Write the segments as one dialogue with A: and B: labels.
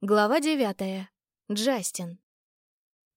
A: Глава девятая. Джастин.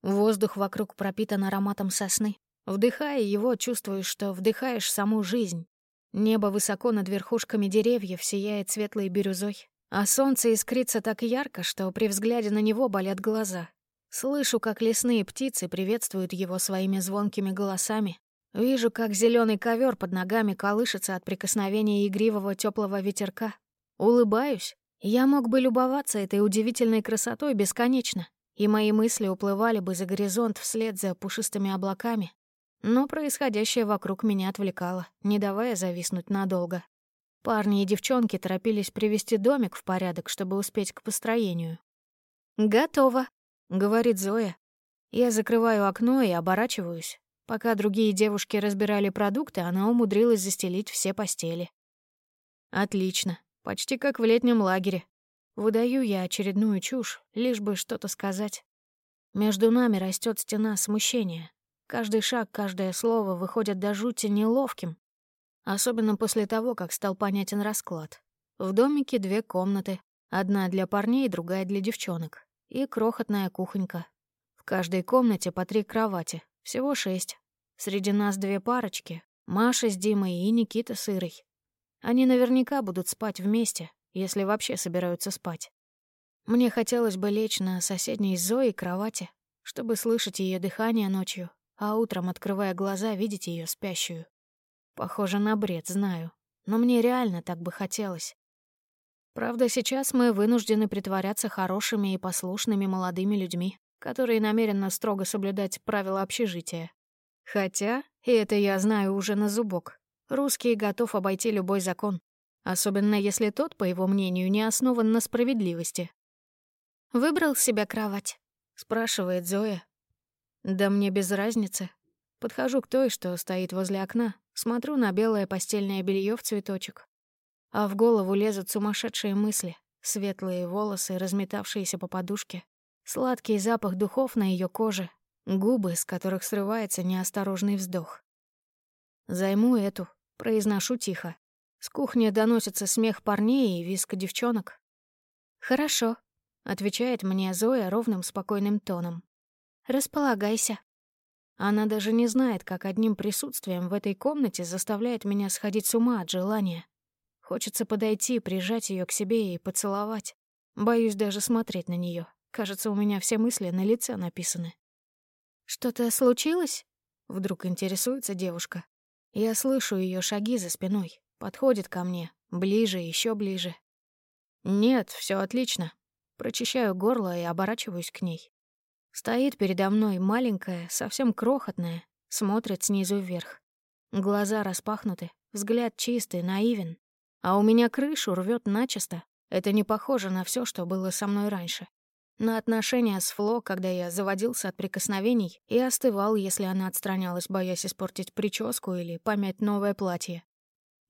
A: Воздух вокруг пропитан ароматом сосны. Вдыхая его, чувствуешь, что вдыхаешь саму жизнь. Небо высоко над верхушками деревьев сияет светлой бирюзой, а солнце искрится так ярко, что при взгляде на него болят глаза. Слышу, как лесные птицы приветствуют его своими звонкими голосами. Вижу, как зеленый ковер под ногами колышется от прикосновения игривого теплого ветерка. Улыбаюсь, я мог бы любоваться этой удивительной красотой бесконечно, и мои мысли уплывали бы за горизонт вслед за пушистыми облаками. Но происходящее вокруг меня отвлекало, не давая зависнуть надолго. Парни и девчонки торопились привести домик в порядок, чтобы успеть к построению. «Готово», — говорит Зоя. Я закрываю окно и оборачиваюсь. Пока другие девушки разбирали продукты, она умудрилась застелить все постели. Отлично. Почти как в летнем лагере. Выдаю я очередную чушь, лишь бы что-то сказать. Между нами растет стена смущения. Каждый шаг, каждое слово выходят до жути неловким. Особенно после того, как стал понятен расклад. В домике две комнаты. Одна для парней, другая для девчонок. И крохотная кухонька. В каждой комнате по три кровати. Всего шесть. Среди нас две парочки. Маша с Димой и Никита с Ирой. Они наверняка будут спать вместе, если вообще собираются спать. Мне хотелось бы лечь на соседней с Зоей кровати, чтобы слышать ее дыхание ночью, а утром, открывая глаза, видеть ее спящую. Похоже на бред, знаю, но мне реально так бы хотелось. Правда, сейчас мы вынуждены притворяться хорошими и послушными молодыми людьми, которые намерены строго соблюдать правила общежития. Хотя, и это я знаю уже на зубок, Русский готов обойти любой закон, особенно если тот, по его мнению, не основан на справедливости. «Выбрал себе кровать?» — спрашивает Зоя. «Да мне без разницы. Подхожу к той, что стоит возле окна, смотрю на белое постельное белье в цветочек. А в голову лезут сумасшедшие мысли, светлые волосы, разметавшиеся по подушке, сладкий запах духов на ее коже, губы, с которых срывается неосторожный вздох. Займу эту, Произношу тихо. С кухни доносится смех парней и виск девчонок. «Хорошо», — отвечает мне Зоя ровным спокойным тоном. «Располагайся». Она даже не знает, как одним присутствием в этой комнате заставляет меня сходить с ума от желания. Хочется подойти, прижать ее к себе и поцеловать. Боюсь даже смотреть на нее. Кажется, у меня все мысли на лице написаны. «Что-то случилось?» — вдруг интересуется девушка. Я слышу ее шаги за спиной. Подходит ко мне. Ближе, еще ближе. Нет, все отлично. Прочищаю горло и оборачиваюсь к ней. Стоит передо мной маленькая, совсем крохотная, смотрит снизу вверх. Глаза распахнуты, взгляд чистый, наивен. А у меня крышу рвет начисто. Это не похоже на все, что было со мной раньше на отношения с Фло, когда я заводился от прикосновений и остывал, если она отстранялась, боясь испортить прическу или помять новое платье.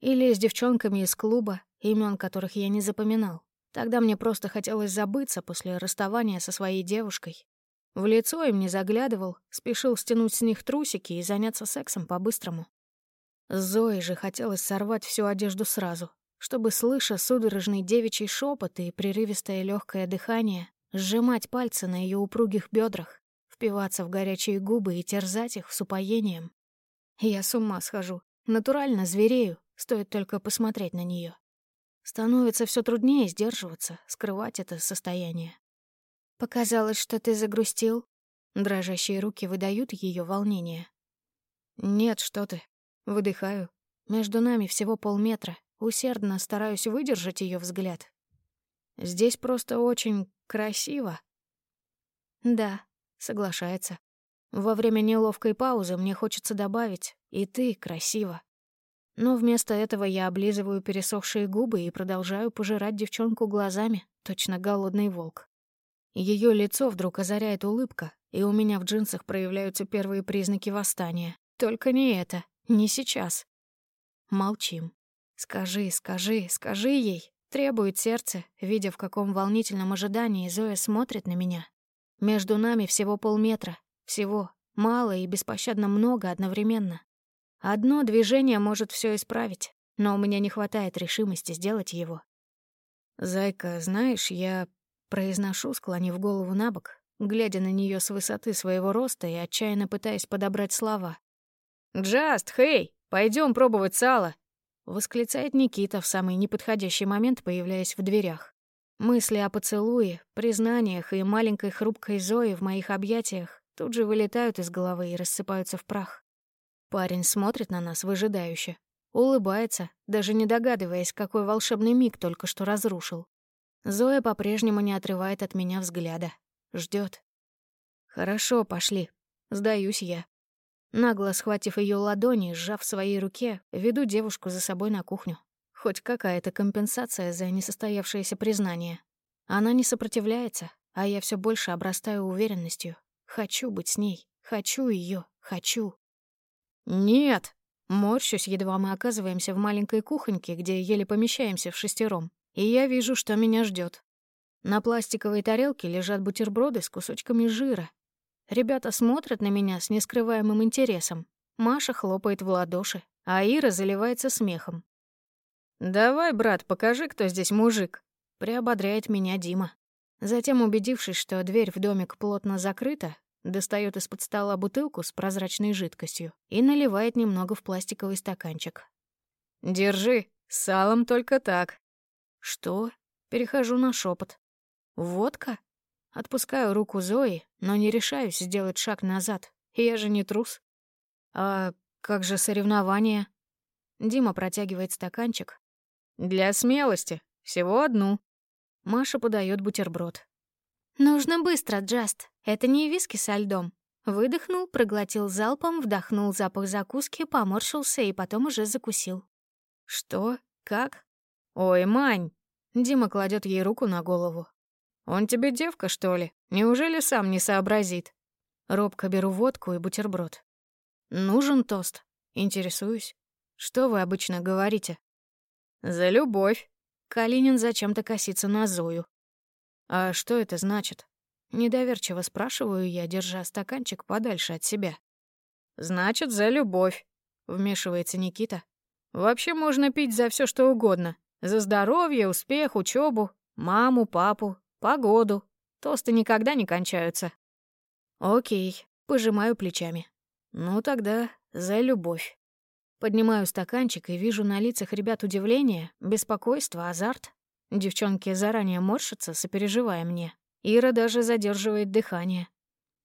A: Или с девчонками из клуба, имен которых я не запоминал. Тогда мне просто хотелось забыться после расставания со своей девушкой. В лицо им не заглядывал, спешил стянуть с них трусики и заняться сексом по-быстрому. Зоей же хотелось сорвать всю одежду сразу, чтобы, слыша судорожный девичий шепот и прерывистое легкое дыхание, сжимать пальцы на ее упругих бедрах, впиваться в горячие губы и терзать их с упоением. Я с ума схожу, натурально зверею, стоит только посмотреть на нее. Становится все труднее сдерживаться, скрывать это состояние. Показалось, что ты загрустил. Дрожащие руки выдают ее волнение. Нет, что ты. Выдыхаю. Между нами всего полметра. Усердно стараюсь выдержать ее взгляд. Здесь просто очень Красиво. Да, соглашается. Во время неловкой паузы мне хочется добавить «и ты красиво». Но вместо этого я облизываю пересохшие губы и продолжаю пожирать девчонку глазами, точно голодный волк. Ее лицо вдруг озаряет улыбка, и у меня в джинсах проявляются первые признаки восстания. Только не это, не сейчас. Молчим. Скажи, скажи, скажи ей. Требует сердце, видя, в каком волнительном ожидании Зоя смотрит на меня. Между нами всего полметра. Всего. Мало и беспощадно много одновременно. Одно движение может все исправить, но у меня не хватает решимости сделать его. «Зайка, знаешь, я Произношу, склонив голову на бок, глядя на нее с высоты своего роста и отчаянно пытаясь подобрать слова. «Джаст, хей, пойдем пробовать сало!» — восклицает Никита в самый неподходящий момент, появляясь в дверях. Мысли о поцелуе, признаниях и маленькой хрупкой Зое в моих объятиях тут же вылетают из головы и рассыпаются в прах. Парень смотрит на нас выжидающе, улыбается, даже не догадываясь, какой волшебный миг только что разрушил. Зоя по-прежнему не отрывает от меня взгляда, ждет. «Хорошо, пошли. Сдаюсь я». Нагло схватив ее ладони, сжав в своей руке, веду девушку за собой на кухню. Хоть какая-то компенсация за несостоявшееся признание. Она не сопротивляется, а я все больше обрастаю уверенностью. Хочу быть с ней. Хочу ее. Хочу. Нет. Морщусь, едва мы оказываемся в маленькой кухоньке, где еле помещаемся в шестером. И я вижу, что меня ждет. На пластиковой тарелке лежат бутерброды с кусочками жира. Ребята смотрят на меня с нескрываемым интересом. Маша хлопает в ладоши, а Ира заливается смехом. «Давай, брат, покажи, кто здесь мужик», — приободряет меня Дима. Затем, убедившись, что дверь в домик плотно закрыта, достает из-под стола бутылку с прозрачной жидкостью и наливает немного в пластиковый стаканчик. «Держи, салом только так». «Что?» Перехожу на шепот. «Водка?» Отпускаю руку Зои, но не решаюсь сделать шаг назад. Я же не трус. «А как же соревнования?» Дима протягивает стаканчик, «Для смелости. Всего одну». Маша подает бутерброд. «Нужно быстро, Джаст. Это не виски со льдом». Выдохнул, проглотил залпом, вдохнул запах закуски, поморщился и потом уже закусил. «Что? Как?» «Ой, Мань!» Дима кладет ей руку на голову. «Он тебе девка, что ли? Неужели сам не сообразит?» Робко беру водку и бутерброд. «Нужен тост?» Интересуюсь. «Что вы обычно говорите?» «За любовь!» Калинин зачем-то косится на Зою. «А что это значит?» Недоверчиво спрашиваю я, держа стаканчик подальше от себя. «Значит, за любовь», — вмешивается Никита. «Вообще можно пить за все, что угодно. За здоровье, успех, учебу, маму, папу, погоду. Тосты никогда не кончаются». «Окей», — пожимаю плечами. «Ну тогда за любовь». Поднимаю стаканчик и вижу на лицах ребят удивление, беспокойство, азарт. Девчонки заранее морщатся, сопереживая мне. Ира даже задерживает дыхание.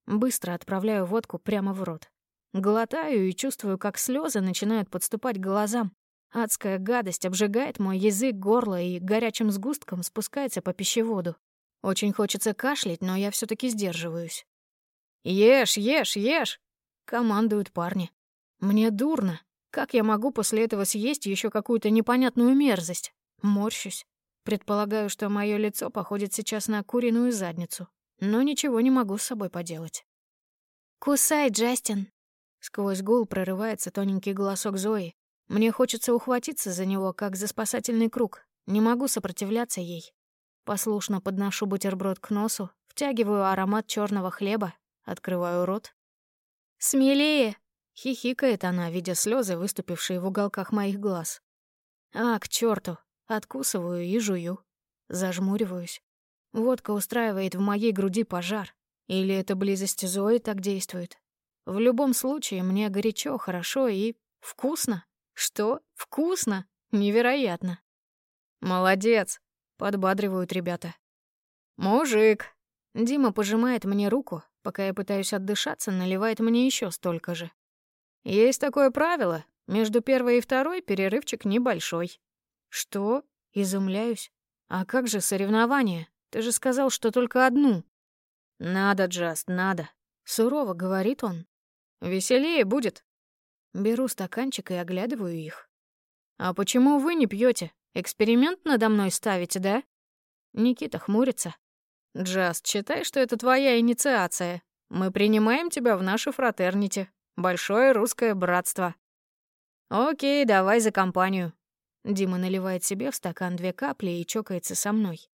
A: Быстро отправляю водку прямо в рот. Глотаю и чувствую, как слезы начинают подступать к глазам. Адская гадость обжигает мой язык, горло и горячим сгустком спускается по пищеводу. Очень хочется кашлять, но я все таки сдерживаюсь. «Ешь, ешь, ешь!» — командуют парни. Мне дурно. Как я могу после этого съесть еще какую-то непонятную мерзость? Морщусь. Предполагаю, что мое лицо походит сейчас на куриную задницу. Но ничего не могу с собой поделать. «Кусай, Джастин!» Сквозь гул прорывается тоненький голосок Зои. Мне хочется ухватиться за него, как за спасательный круг. Не могу сопротивляться ей. Послушно подношу бутерброд к носу, втягиваю аромат черного хлеба, открываю рот. «Смелее!» Хихикает она, видя слезы, выступившие в уголках моих глаз. А, к черту! Откусываю и жую. Зажмуриваюсь. Водка устраивает в моей груди пожар. Или это близость Зои так действует? В любом случае, мне горячо, хорошо и вкусно. Что? Вкусно? Невероятно. Молодец, подбадривают ребята. Мужик. Дима пожимает мне руку, пока я пытаюсь отдышаться, наливает мне еще столько же. Есть такое правило. Между первой и второй перерывчик небольшой. Что? Изумляюсь. А как же соревнования? Ты же сказал, что только одну. Надо, Джаст, надо. Сурово говорит он. Веселее будет. Беру стаканчик и оглядываю их. А почему вы не пьете? Эксперимент надо мной ставите, да? Никита хмурится. Джаст, считай, что это твоя инициация. Мы принимаем тебя в нашу фратернити. Большое русское братство. Окей, давай за компанию. Дима наливает себе в стакан две капли и чокается со мной.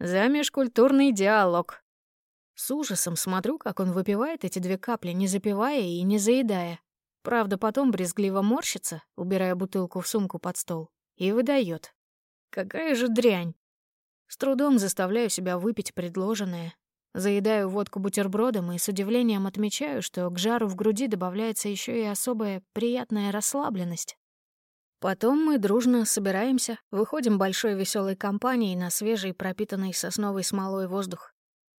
A: За межкультурный диалог. С ужасом смотрю, как он выпивает эти две капли, не запивая и не заедая. Правда, потом брезгливо морщится, убирая бутылку в сумку под стол, и выдает. Какая же дрянь. С трудом заставляю себя выпить предложенное. Заедаю водку бутербродом и с удивлением отмечаю, что к жару в груди добавляется еще и особая приятная расслабленность. Потом мы дружно собираемся, выходим большой веселой компанией на свежий, пропитанный сосновой смолой воздух.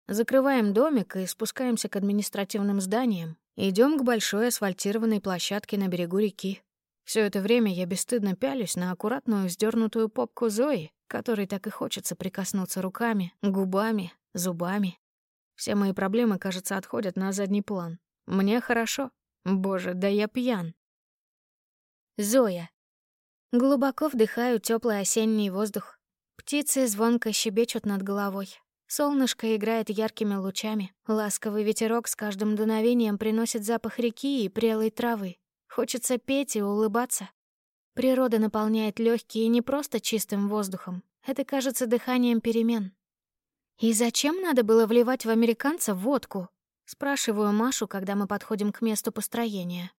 A: Закрываем домик и спускаемся к административным зданиям. Идем к большой асфальтированной площадке на берегу реки. Все это время я бесстыдно пялюсь на аккуратную сдернутую попку Зои, которой так и хочется прикоснуться руками, губами, зубами. Все мои проблемы, кажется, отходят на задний план. Мне хорошо. Боже, да я пьян. Зоя. Глубоко вдыхаю теплый осенний воздух. Птицы звонко щебечут над головой. Солнышко играет яркими лучами. Ласковый ветерок с каждым дуновением приносит запах реки и прелой травы. Хочется петь и улыбаться. Природа наполняет легкие не просто чистым воздухом. Это кажется дыханием перемен. «И зачем надо было вливать в американца водку?» Спрашиваю Машу, когда мы подходим к месту построения.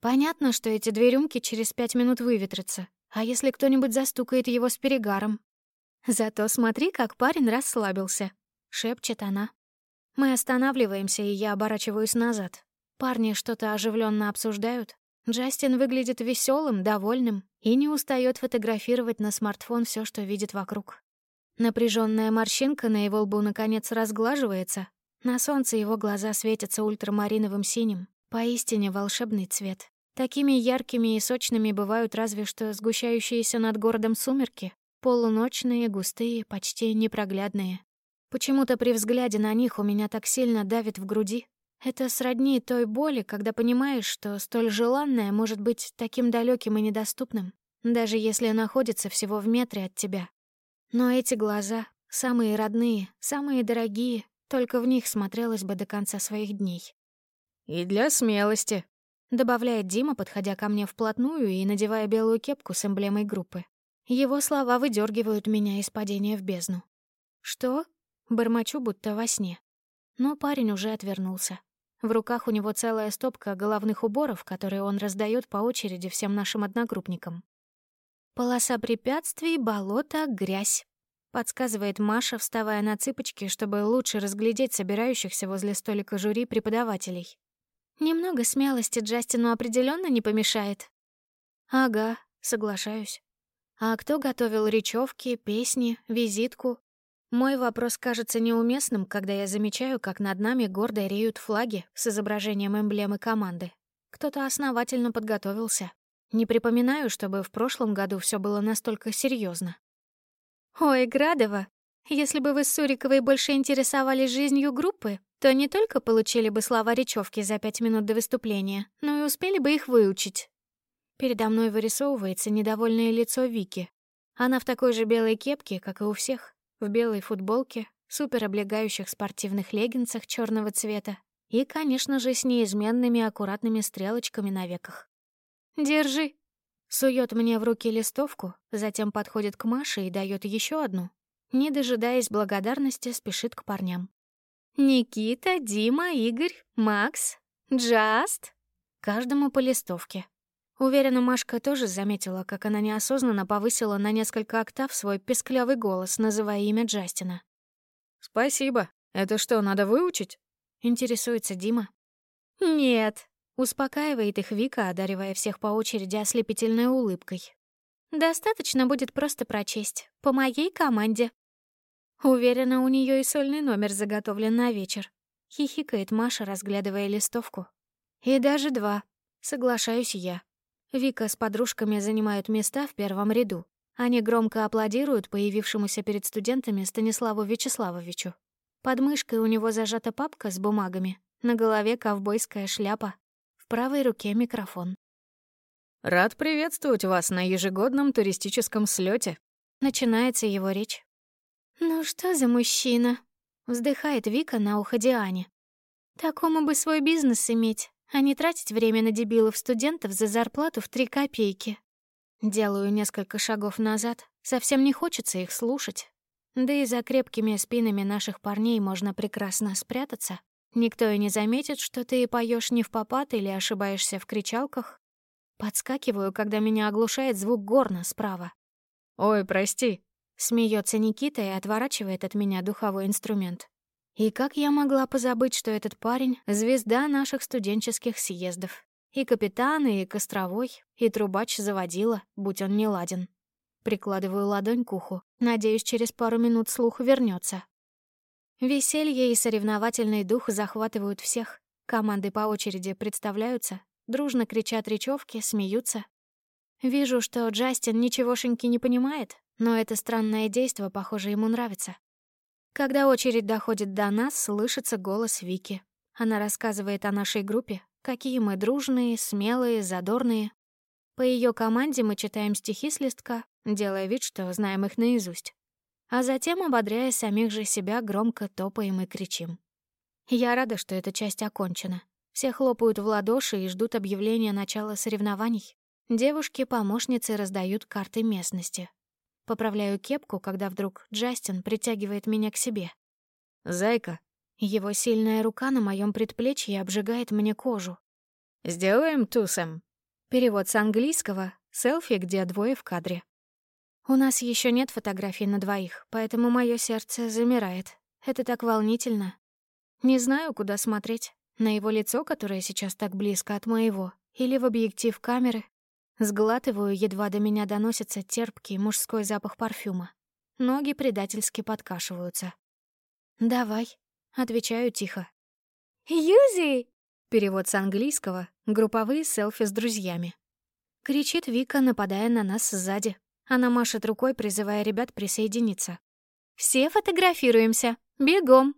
A: Понятно, что эти две рюмки через пять минут выветрятся. А если кто-нибудь застукает его с перегаром? Зато смотри, как парень расслабился, шепчет она. Мы останавливаемся, и я оборачиваюсь назад. Парни что-то оживленно обсуждают. Джастин выглядит веселым, довольным и не устает фотографировать на смартфон все, что видит вокруг. Напряженная морщинка на его лбу наконец разглаживается. На солнце его глаза светятся ультрамариновым синим. Поистине волшебный цвет. Такими яркими и сочными бывают разве что сгущающиеся над городом сумерки, Полуночные, густые, почти непроглядные. Почему-то при взгляде на них у меня так сильно давит в груди. Это сродни той боли, когда понимаешь, что столь желанное может быть таким далеким и недоступным, даже если находится всего в метре от тебя. Но эти глаза, самые родные, самые дорогие, только в них смотрелось бы до конца своих дней.
B: «И для смелости», —
A: добавляет Дима, подходя ко мне вплотную и надевая белую кепку с эмблемой группы. Его слова выдергивают меня из падения в бездну. «Что?» — бормочу, будто во сне. Но парень уже отвернулся. В руках у него целая стопка головных уборов, которые он раздает по очереди всем нашим одногруппникам. «Полоса препятствий, болото, грязь», — подсказывает Маша, вставая на цыпочки, чтобы лучше разглядеть собирающихся возле столика жюри преподавателей. «Немного смелости Джастину определенно не помешает». «Ага, соглашаюсь. А кто готовил речевки, песни, визитку? Мой вопрос кажется неуместным, когда я замечаю, как над нами гордо реют флаги с изображением эмблемы команды. Кто-то основательно подготовился. Не припоминаю, чтобы в прошлом году все было настолько серьезно. «Ой, Градова, если бы вы с Суриковой больше интересовались жизнью группы, то не только получили бы слова речевки за пять минут до выступления, но и успели бы их выучить. Передо мной вырисовывается недовольное лицо Вики. Она в такой же белой кепке, как и у всех, в белой футболке, супероблегающих спортивных леггинсах черного цвета и, конечно же, с неизменными аккуратными стрелочками на веках. «Держи!» Сует мне в руки листовку, затем подходит к Маше и дает еще одну. Не дожидаясь благодарности, спешит к парням. «Никита, Дима, Игорь, Макс, Джаст!» Каждому по листовке. Уверена, Машка тоже заметила, как она неосознанно повысила на несколько октав свой песклявый голос, называя имя Джастина.
B: «Спасибо. Это что, надо выучить?» — интересуется Дима.
A: «Нет», — успокаивает их Вика, одаривая всех по очереди ослепительной улыбкой. «Достаточно будет просто прочесть. По моей команде». Уверена, у нее и сольный номер заготовлен на вечер. Хихикает Маша, разглядывая листовку. «И даже два. Соглашаюсь я». Вика с подружками занимают места в первом ряду. Они громко аплодируют появившемуся перед студентами Станиславу Вячеславовичу. Под мышкой у него зажата папка с бумагами, на голове ковбойская шляпа, в правой руке микрофон.
B: «Рад приветствовать вас на ежегодном туристическом слете.
A: Начинается его речь. «Ну что за мужчина?» — вздыхает Вика на ухо Диане. «Такому бы свой бизнес иметь, а не тратить время на дебилов-студентов за зарплату в три копейки. Делаю несколько шагов назад, совсем не хочется их слушать. Да и за крепкими спинами наших парней можно прекрасно спрятаться. Никто и не заметит, что ты поешь не в попад или ошибаешься в кричалках. Подскакиваю, когда меня оглушает звук горна справа.
B: «Ой, прости»,
A: Смеется Никита и отворачивает от меня духовой инструмент. И как я могла позабыть, что этот парень — звезда наших студенческих съездов? И капитан, и костровой, и трубач заводила, будь он не ладен. Прикладываю ладонь к уху. Надеюсь, через пару минут слух вернется. Веселье и соревновательный дух захватывают всех. Команды по очереди представляются, дружно кричат речевки, смеются. Вижу, что Джастин ничегошеньки не понимает, но это странное действо, похоже, ему нравится. Когда очередь доходит до нас, слышится голос Вики. Она рассказывает о нашей группе, какие мы дружные, смелые, задорные. По ее команде мы читаем стихи с листка, делая вид, что знаем их наизусть. А затем, ободряя самих же себя, громко топаем и кричим. Я рада, что эта часть окончена. Все хлопают в ладоши и ждут объявления начала соревнований. Девушки-помощницы раздают карты местности. Поправляю кепку, когда вдруг Джастин притягивает меня к себе.
B: «Зайка».
A: Его сильная рука на моем предплечье обжигает мне кожу.
B: «Сделаем тусом».
A: Перевод с английского «селфи, где двое в кадре». У нас еще нет фотографий на двоих, поэтому мое сердце замирает. Это так волнительно. Не знаю, куда смотреть. На его лицо, которое сейчас так близко от моего, или в объектив камеры, Сглатываю, едва до меня доносится терпкий мужской запах парфюма. Ноги предательски подкашиваются. «Давай», — отвечаю тихо.
C: «Юзи!»
A: — перевод с английского, групповые селфи с друзьями. Кричит Вика, нападая на нас сзади. Она машет рукой, призывая ребят присоединиться. «Все фотографируемся! Бегом!»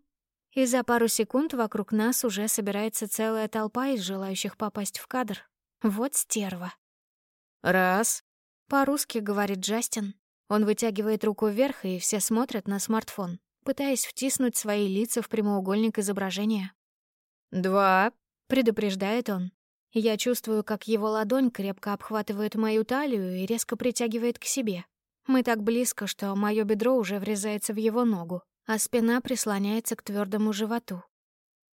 A: И за пару секунд вокруг нас уже собирается целая толпа из желающих попасть в кадр. Вот стерва.
B: «Раз».
A: По-русски говорит Джастин. Он вытягивает руку вверх, и все смотрят на смартфон, пытаясь втиснуть свои лица в прямоугольник изображения.
B: «Два», —
A: предупреждает он. Я чувствую, как его ладонь крепко обхватывает мою талию и резко притягивает к себе. Мы так близко, что мое бедро уже врезается в его ногу, а спина прислоняется к твердому животу.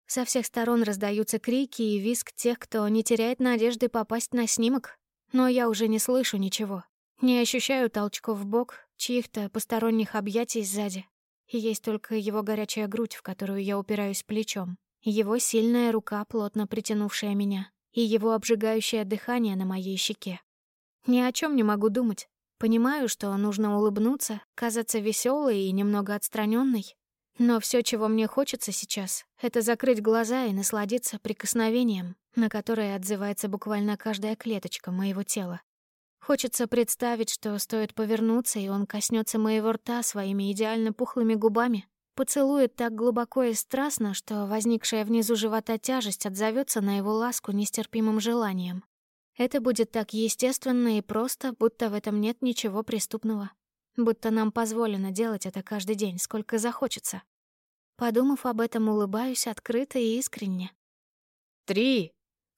A: Со всех сторон раздаются крики и визг тех, кто не теряет надежды попасть на снимок, но я уже не слышу ничего. Не ощущаю толчков в бок, чьих-то посторонних объятий сзади. Есть только его горячая грудь, в которую я упираюсь плечом. Его сильная рука, плотно притянувшая меня. И его обжигающее дыхание на моей щеке. Ни о чем не могу думать. Понимаю, что нужно улыбнуться, казаться веселой и немного отстраненной. Но все, чего мне хочется сейчас, это закрыть глаза и насладиться прикосновением, на которое отзывается буквально каждая клеточка моего тела. Хочется представить, что стоит повернуться, и он коснется моего рта своими идеально пухлыми губами, поцелует так глубоко и страстно, что возникшая внизу живота тяжесть отзовется на его ласку нестерпимым желанием. Это будет так естественно и просто, будто в этом нет ничего преступного будто нам позволено делать это каждый день, сколько захочется. Подумав об этом, улыбаюсь открыто и искренне.
B: «Три!»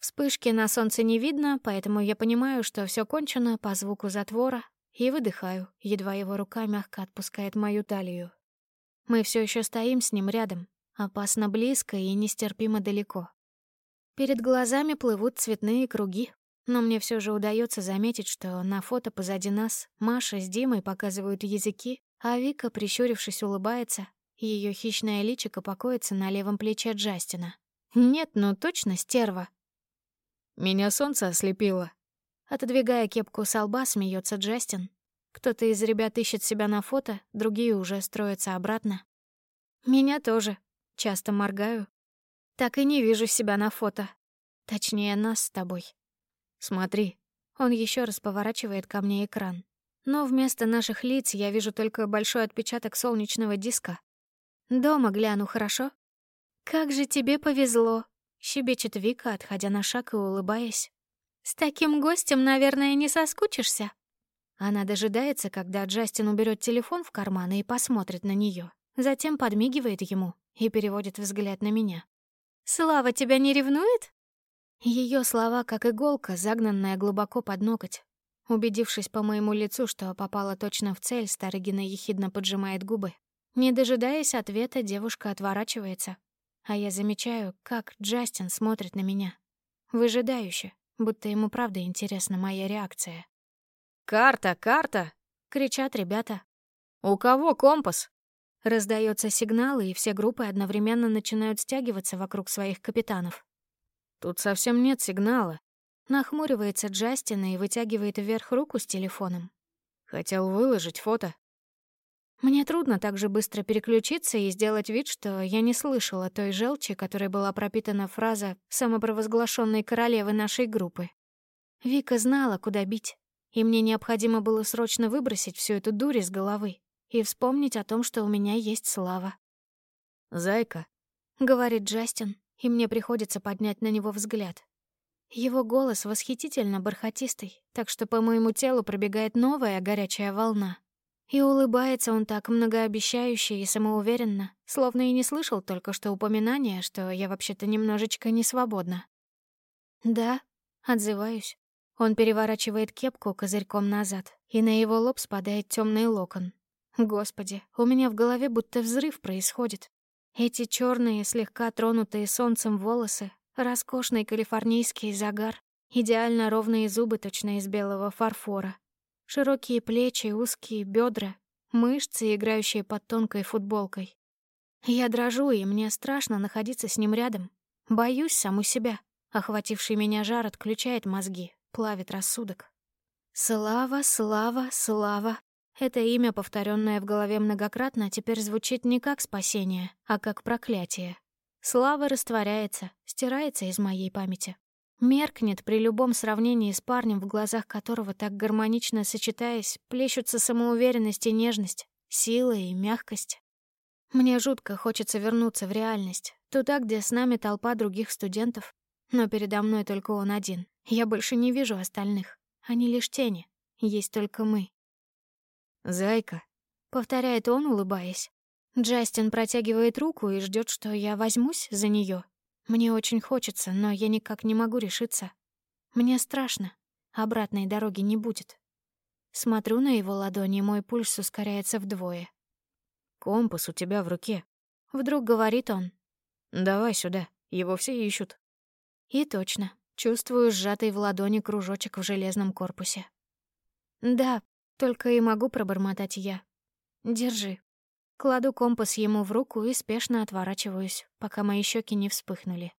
A: Вспышки на солнце не видно, поэтому я понимаю, что все кончено по звуку затвора, и выдыхаю, едва его рука мягко отпускает мою талию. Мы все еще стоим с ним рядом, опасно близко и нестерпимо далеко. Перед глазами плывут цветные круги, но мне все же удается заметить, что на фото позади нас Маша с Димой показывают языки, а Вика, прищурившись, улыбается, ее хищное личико покоится на левом плече Джастина. Нет, ну точно стерва.
B: Меня солнце ослепило.
A: Отодвигая кепку с лба, смеется Джастин. Кто-то из ребят ищет себя на фото, другие уже строятся обратно. Меня тоже. Часто моргаю. Так и не вижу себя на фото. Точнее, нас с тобой. Смотри. Он еще раз поворачивает ко мне экран. Но вместо наших лиц я вижу только большой отпечаток солнечного диска. Дома гляну, хорошо? Как же тебе повезло, щебечет Вика, отходя на шаг и улыбаясь. С таким гостем, наверное, не соскучишься. Она дожидается, когда Джастин уберет телефон в карман и посмотрит на нее, затем подмигивает ему и переводит взгляд на меня. «Слава тебя не ревнует?» Ее слова, как иголка, загнанная глубоко под ноготь. Убедившись по моему лицу, что попала точно в цель, Старыгина ехидно поджимает губы. Не дожидаясь ответа, девушка отворачивается. А я замечаю, как Джастин смотрит на меня. Выжидающе, будто ему правда интересна моя реакция.
B: «Карта, карта!»
A: — кричат ребята.
B: «У кого компас?»
A: Раздается сигнал, и все группы одновременно начинают стягиваться вокруг своих капитанов.
B: «Тут совсем нет сигнала»,
A: Нахмуривается Джастин и вытягивает вверх руку с телефоном.
B: Хотел выложить фото.
A: Мне трудно так же быстро переключиться и сделать вид, что я не слышала той желчи, которой была пропитана фраза самопровозглашенной королевы нашей группы. Вика знала, куда бить, и мне необходимо было срочно выбросить всю эту дурь из головы и вспомнить о том, что у меня есть слава.
B: «Зайка», —
A: говорит Джастин, и мне приходится поднять на него взгляд. Его голос восхитительно бархатистый, так что по моему телу пробегает новая горячая волна. И улыбается он так многообещающе и самоуверенно, словно и не слышал только что упоминания, что я вообще-то немножечко не свободна. «Да», — отзываюсь. Он переворачивает кепку козырьком назад, и на его лоб спадает темный локон. Господи, у меня в голове будто взрыв происходит. Эти черные, слегка тронутые солнцем волосы Роскошный калифорнийский загар, идеально ровные зубы точно из белого фарфора, широкие плечи, узкие бедра, мышцы, играющие под тонкой футболкой. Я дрожу, и мне страшно находиться с ним рядом. Боюсь саму себя. Охвативший меня жар отключает мозги, плавит рассудок. Слава, слава, слава. Это имя, повторенное в голове многократно, теперь звучит не как спасение, а как проклятие. Слава растворяется, стирается из моей памяти. Меркнет при любом сравнении с парнем, в глазах которого, так гармонично сочетаясь, плещутся самоуверенность и нежность, сила и мягкость. Мне жутко хочется вернуться в реальность, туда, где с нами толпа других студентов, но передо мной только он один. Я больше не вижу остальных. Они лишь тени. Есть только мы.
B: «Зайка», —
A: повторяет он, улыбаясь. Джастин протягивает руку и ждет, что я возьмусь за нее. Мне очень хочется, но я никак не могу решиться. Мне страшно. Обратной дороги не будет. Смотрю на его ладони, мой пульс ускоряется вдвое.
B: «Компас у тебя в руке», —
A: вдруг говорит он.
B: «Давай сюда, его все ищут».
A: И точно, чувствую сжатый в ладони кружочек в железном корпусе. «Да, только и могу пробормотать я. Держи». Кладу компас ему в руку и спешно отворачиваюсь, пока мои щеки не вспыхнули.